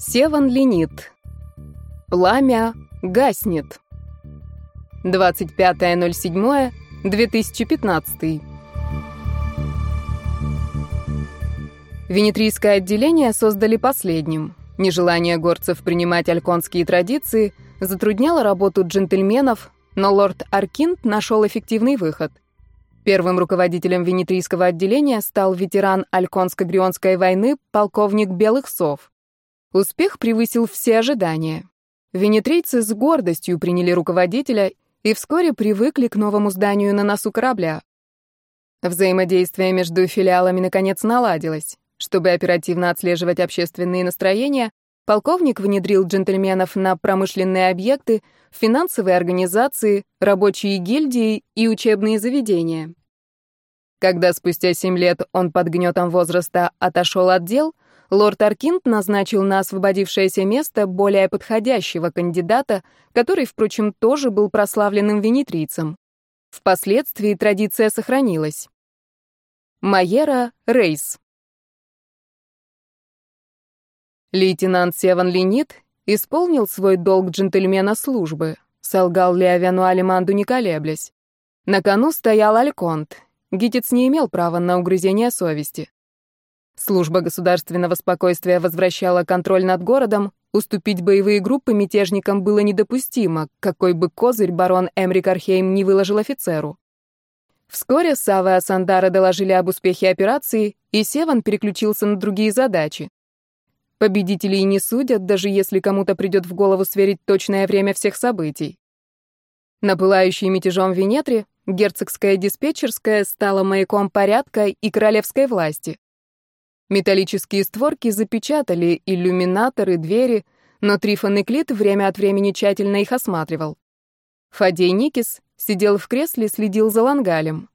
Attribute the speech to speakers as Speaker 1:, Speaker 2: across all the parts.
Speaker 1: Севан ленит. Пламя гаснет. 25.07.2015. Венетрийское отделение создали последним. Нежелание горцев принимать альконские традиции затрудняло работу джентльменов, но лорд Аркинт нашел эффективный выход. Первым руководителем венетрийского отделения стал ветеран Альконско-Грионской войны полковник Белых Сов. Успех превысил все ожидания. Венетрийцы с гордостью приняли руководителя и вскоре привыкли к новому зданию на носу корабля. Взаимодействие между филиалами наконец наладилось. Чтобы оперативно отслеживать общественные настроения, полковник внедрил джентльменов на промышленные объекты, финансовые организации, рабочие гильдии и учебные заведения. Когда спустя семь лет он под гнетом возраста отошел от дел — лорд Аркинт назначил на освободившееся место более подходящего кандидата, который, впрочем, тоже был прославленным венетрийцем. Впоследствии традиция сохранилась. Майера Рейс. Лейтенант Севан Ленит исполнил свой долг джентльмена службы, солгал Леовяну Алиманду не колеблясь. На кону стоял Альконт. Гитец не имел права на угрызение совести. Служба государственного спокойствия возвращала контроль над городом, уступить боевые группы мятежникам было недопустимо, какой бы козырь барон Эмрик Архейм не выложил офицеру. Вскоре Сава и Асандара доложили об успехе операции, и Севан переключился на другие задачи. Победителей не судят, даже если кому-то придет в голову сверить точное время всех событий. На пылающей мятежом Венетре герцогская диспетчерская стала маяком порядка и королевской власти. Металлические створки запечатали иллюминаторы, двери, но Трифон и Клит время от времени тщательно их осматривал. Фадей Никис сидел в кресле, следил за лангалем.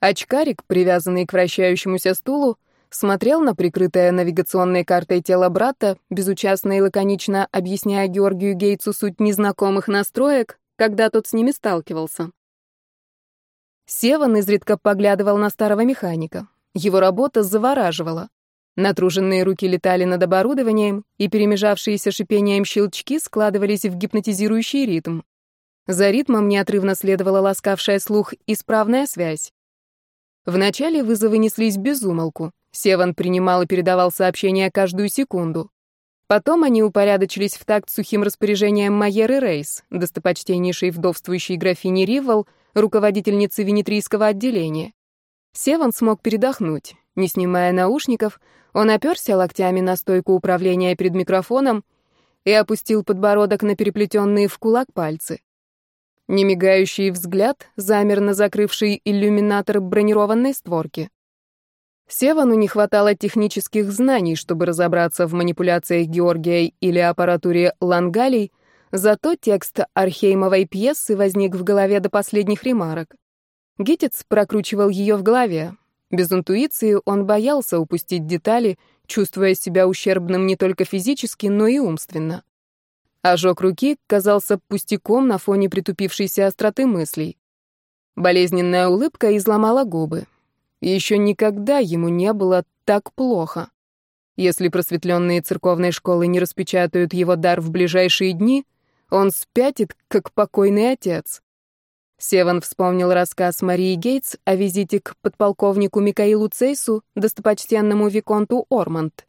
Speaker 1: Очкарик, привязанный к вращающемуся стулу, смотрел на прикрытое навигационной картой тело брата, безучастно и лаконично объясняя Георгию Гейтсу суть незнакомых настроек, когда тот с ними сталкивался. Севан изредка поглядывал на старого механика. Его работа завораживала. Натруженные руки летали над оборудованием, и перемежавшиеся шипением щелчки складывались в гипнотизирующий ритм. За ритмом неотрывно следовала ласкавшая слух исправная связь. Вначале вызовы неслись без умолку. Севан принимал и передавал сообщения каждую секунду. Потом они упорядочились в такт сухим распоряжением Майеры Рейс, достопочтеннейшей вдовствующей графини Риввал, руководительницы венетрийского отделения. Севан смог передохнуть. Не снимая наушников, он оперся локтями на стойку управления перед микрофоном и опустил подбородок на переплетенные в кулак пальцы. Немигающий взгляд замер на закрывший иллюминатор бронированной створки. Севану не хватало технических знаний, чтобы разобраться в манипуляциях Георгия или аппаратуре Лангалей, зато текст археймовой пьесы возник в голове до последних ремарок. Гитец прокручивал ее в голове, без интуиции он боялся упустить детали, чувствуя себя ущербным не только физически, но и умственно. Ожог руки казался пустяком на фоне притупившейся остроты мыслей. Болезненная улыбка изломала губы. Еще никогда ему не было так плохо. Если просветленные церковной школы не распечатают его дар в ближайшие дни, он спятит, как покойный отец. Севан вспомнил рассказ Марии Гейтс о визите к подполковнику Микаилу Цейсу, достопочтенному Виконту Орманд.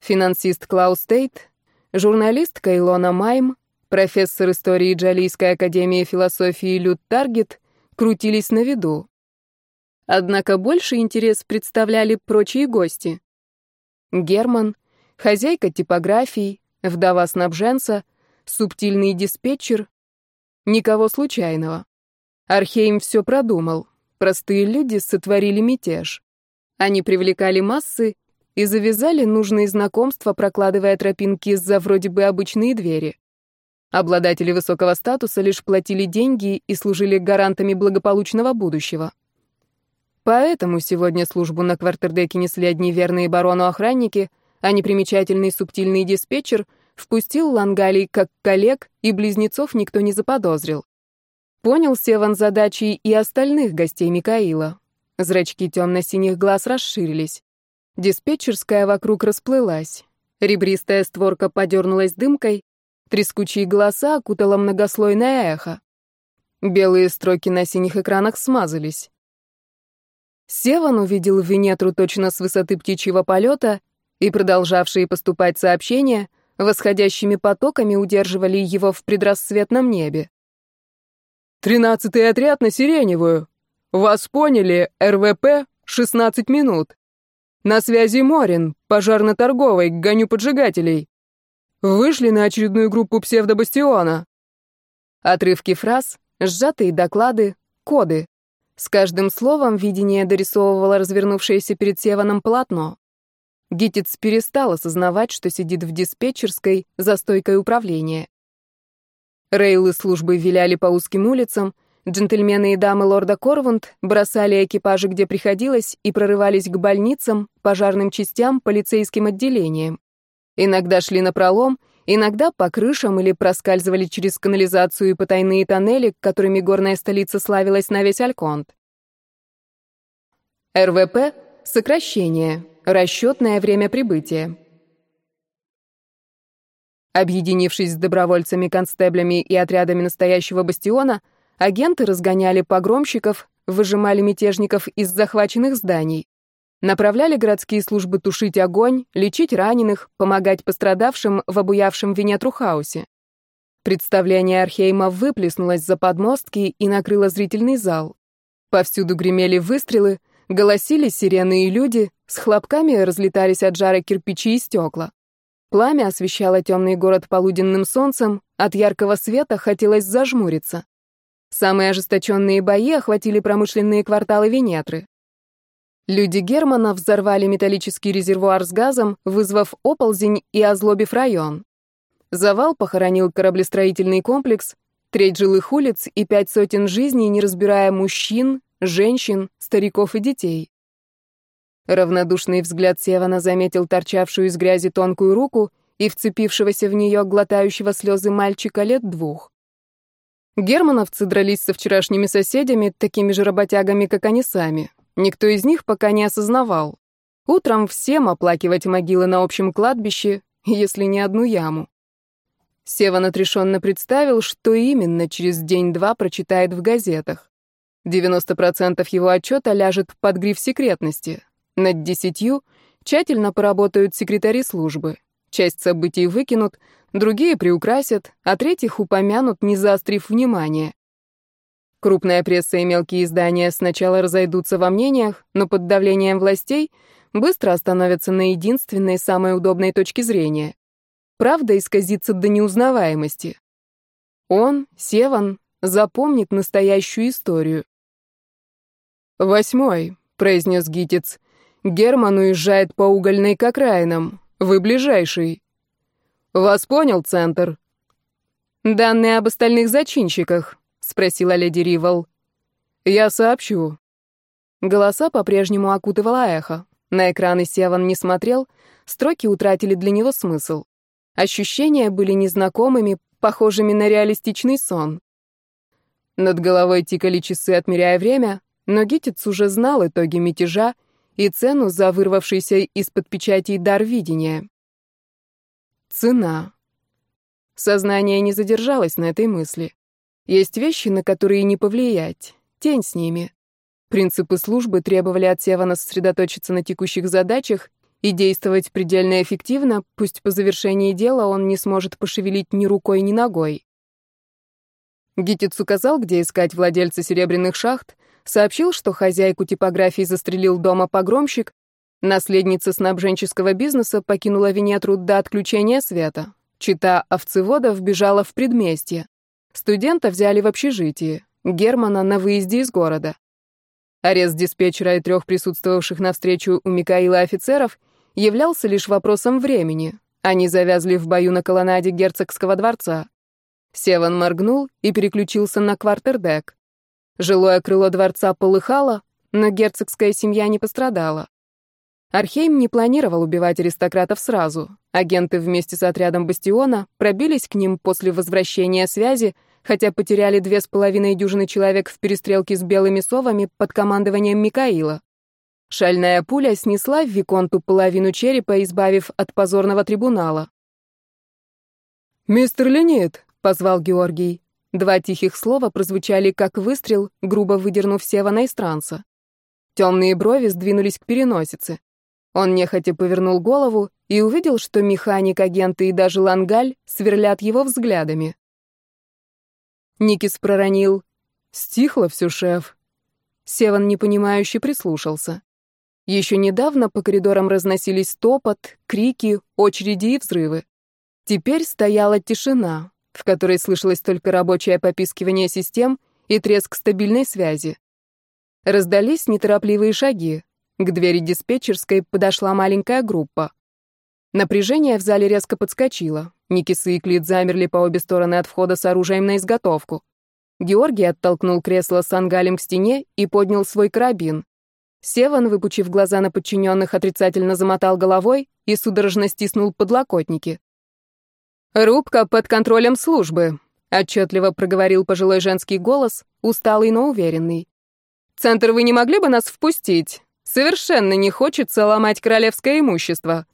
Speaker 1: Финансист Клаус Тейт, журналистка Илона Майм, профессор истории Джалийской академии философии Люд Таргет крутились на виду. Однако больше интерес представляли прочие гости. Герман, хозяйка типографий, вдова снабженца, субтильный диспетчер, никого случайного. Архейм все продумал. Простые люди сотворили мятеж. Они привлекали массы и завязали нужные знакомства, прокладывая тропинки за вроде бы обычные двери. Обладатели высокого статуса лишь платили деньги и служили гарантами благополучного будущего. Поэтому сегодня службу на квартердеке несли одни верные барону охранники, а непримечательный субтильный диспетчер впустил Лангалий как коллег, и близнецов никто не заподозрил. Понял Севан задачи и остальных гостей Микаила. Зрачки темно-синих глаз расширились. Диспетчерская вокруг расплылась. Ребристая створка подернулась дымкой, трескучие голоса окутало многослойное эхо. Белые строки на синих экранах смазались. Севан увидел Венетру точно с высоты птичьего полета, и продолжавшие поступать сообщения восходящими потоками удерживали его в предрассветном небе. «Тринадцатый отряд на Сиреневую. Вас поняли, РВП, 16 минут. На связи Морин, пожарно-торговой, гоню поджигателей. Вышли на очередную группу псевдобастиона». Отрывки фраз, сжатые доклады, коды. С каждым словом видение дорисовывало развернувшееся перед Севаном полотно. Гитец перестал осознавать, что сидит в диспетчерской за стойкой управления. Рейлы службы виляли по узким улицам, джентльмены и дамы лорда Корвунд бросали экипажи, где приходилось, и прорывались к больницам, пожарным частям, полицейским отделениям. Иногда шли на пролом, иногда по крышам или проскальзывали через канализацию и потайные тоннели, которыми горная столица славилась на весь Альконт. РВП — сокращение, расчетное время прибытия. Объединившись с добровольцами-констеблями и отрядами настоящего бастиона, агенты разгоняли погромщиков, выжимали мятежников из захваченных зданий. Направляли городские службы тушить огонь, лечить раненых, помогать пострадавшим в обуявшем Венетру хаосе. Представление Архейма выплеснулось за подмостки и накрыло зрительный зал. Повсюду гремели выстрелы, голосили сирены и люди, с хлопками разлетались от жара кирпичи и стекла. Пламя освещало темный город полуденным солнцем, от яркого света хотелось зажмуриться. Самые ожесточенные бои охватили промышленные кварталы Венетры. Люди Германа взорвали металлический резервуар с газом, вызвав оползень и озлобив район. Завал похоронил кораблестроительный комплекс, треть жилых улиц и пять сотен жизней, не разбирая мужчин, женщин, стариков и детей. Равнодушный взгляд Севана заметил торчавшую из грязи тонкую руку и вцепившегося в нее глотающего слезы мальчика лет двух. Германовцы дрались со вчерашними соседями, такими же работягами, как они сами. Никто из них пока не осознавал. Утром всем оплакивать могилы на общем кладбище, если не одну яму. Севан отрешенно представил, что именно через день-два прочитает в газетах. 90% его отчета ляжет под гриф секретности. Над десятью тщательно поработают секретари службы. Часть событий выкинут, другие приукрасят, а третьих упомянут, не заострив внимание. Крупная пресса и мелкие издания сначала разойдутся во мнениях, но под давлением властей быстро остановятся на единственной самой удобной точке зрения. Правда исказится до неузнаваемости. Он, Севан, запомнит настоящую историю. «Восьмой», — произнес Гитец. «Герман уезжает по угольной к окраинам. Вы ближайший». «Вас понял, Центр?» «Данные об остальных зачинщиках», спросила леди Ривал. Я сообщу. Голоса по-прежнему окутывало эхо. На экраны Севан не смотрел, строки утратили для него смысл. Ощущения были незнакомыми, похожими на реалистичный сон. Над головой тикали часы, отмеряя время, но Гитец уже знал итоги мятежа и цену за вырвавшийся из-под печати дар видения. Цена. Сознание не задержалось на этой мысли. Есть вещи, на которые не повлиять. Тень с ними. Принципы службы требовали от Севана сосредоточиться на текущих задачах и действовать предельно эффективно, пусть по завершении дела он не сможет пошевелить ни рукой, ни ногой. Гитец указал, где искать владельца серебряных шахт, сообщил, что хозяйку типографии застрелил дома погромщик, наследница снабженческого бизнеса покинула Венетру до отключения света, чита овцеводов бежала в предместье. Студента взяли в общежитие, Германа на выезде из города. Арест диспетчера и трех присутствовавших на встречу у Микаила офицеров являлся лишь вопросом времени. Они завязли в бою на колоннаде герцогского дворца. Севан моргнул и переключился на квартердек. Жилое крыло дворца полыхало, но герцогская семья не пострадала. Архейм не планировал убивать аристократов сразу. Агенты вместе с отрядом Бастиона пробились к ним после возвращения связи, хотя потеряли две с половиной дюжины человек в перестрелке с белыми совами под командованием Микаила. Шальная пуля снесла в Виконту половину черепа, избавив от позорного трибунала.
Speaker 2: «Мистер Ленит!»
Speaker 1: — позвал Георгий. Два тихих слова прозвучали, как выстрел, грубо выдернув Севана из транса. Темные брови сдвинулись к переносице. Он нехотя повернул голову и увидел, что механик, агенты и даже Лангаль сверлят его взглядами. Никис проронил. «Стихло все, шеф». Севан непонимающе прислушался. Еще недавно по коридорам разносились топот, крики, очереди и взрывы. Теперь стояла тишина, в которой слышалось только рабочее попискивание систем и треск стабильной связи. Раздались неторопливые шаги. К двери диспетчерской подошла маленькая группа. Напряжение в зале резко подскочило. Никисы и Клит замерли по обе стороны от входа с оружием на изготовку. Георгий оттолкнул кресло с ангалем к стене и поднял свой карабин. Севан, выпучив глаза на подчиненных, отрицательно замотал головой и судорожно стиснул подлокотники. «Рубка под контролем службы», — отчетливо проговорил пожилой женский голос, усталый, но уверенный. «Центр, вы не могли бы нас впустить? Совершенно не хочется ломать королевское имущество».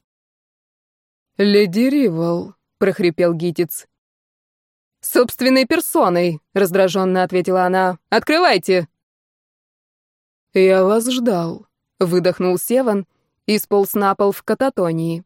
Speaker 2: «Леди Ривал», — прохрипел Гитец.
Speaker 1: «Собственной персоной», — раздраженно ответила она. «Открывайте».
Speaker 2: «Я вас ждал», — выдохнул Севан и сполз на пол в кататонии.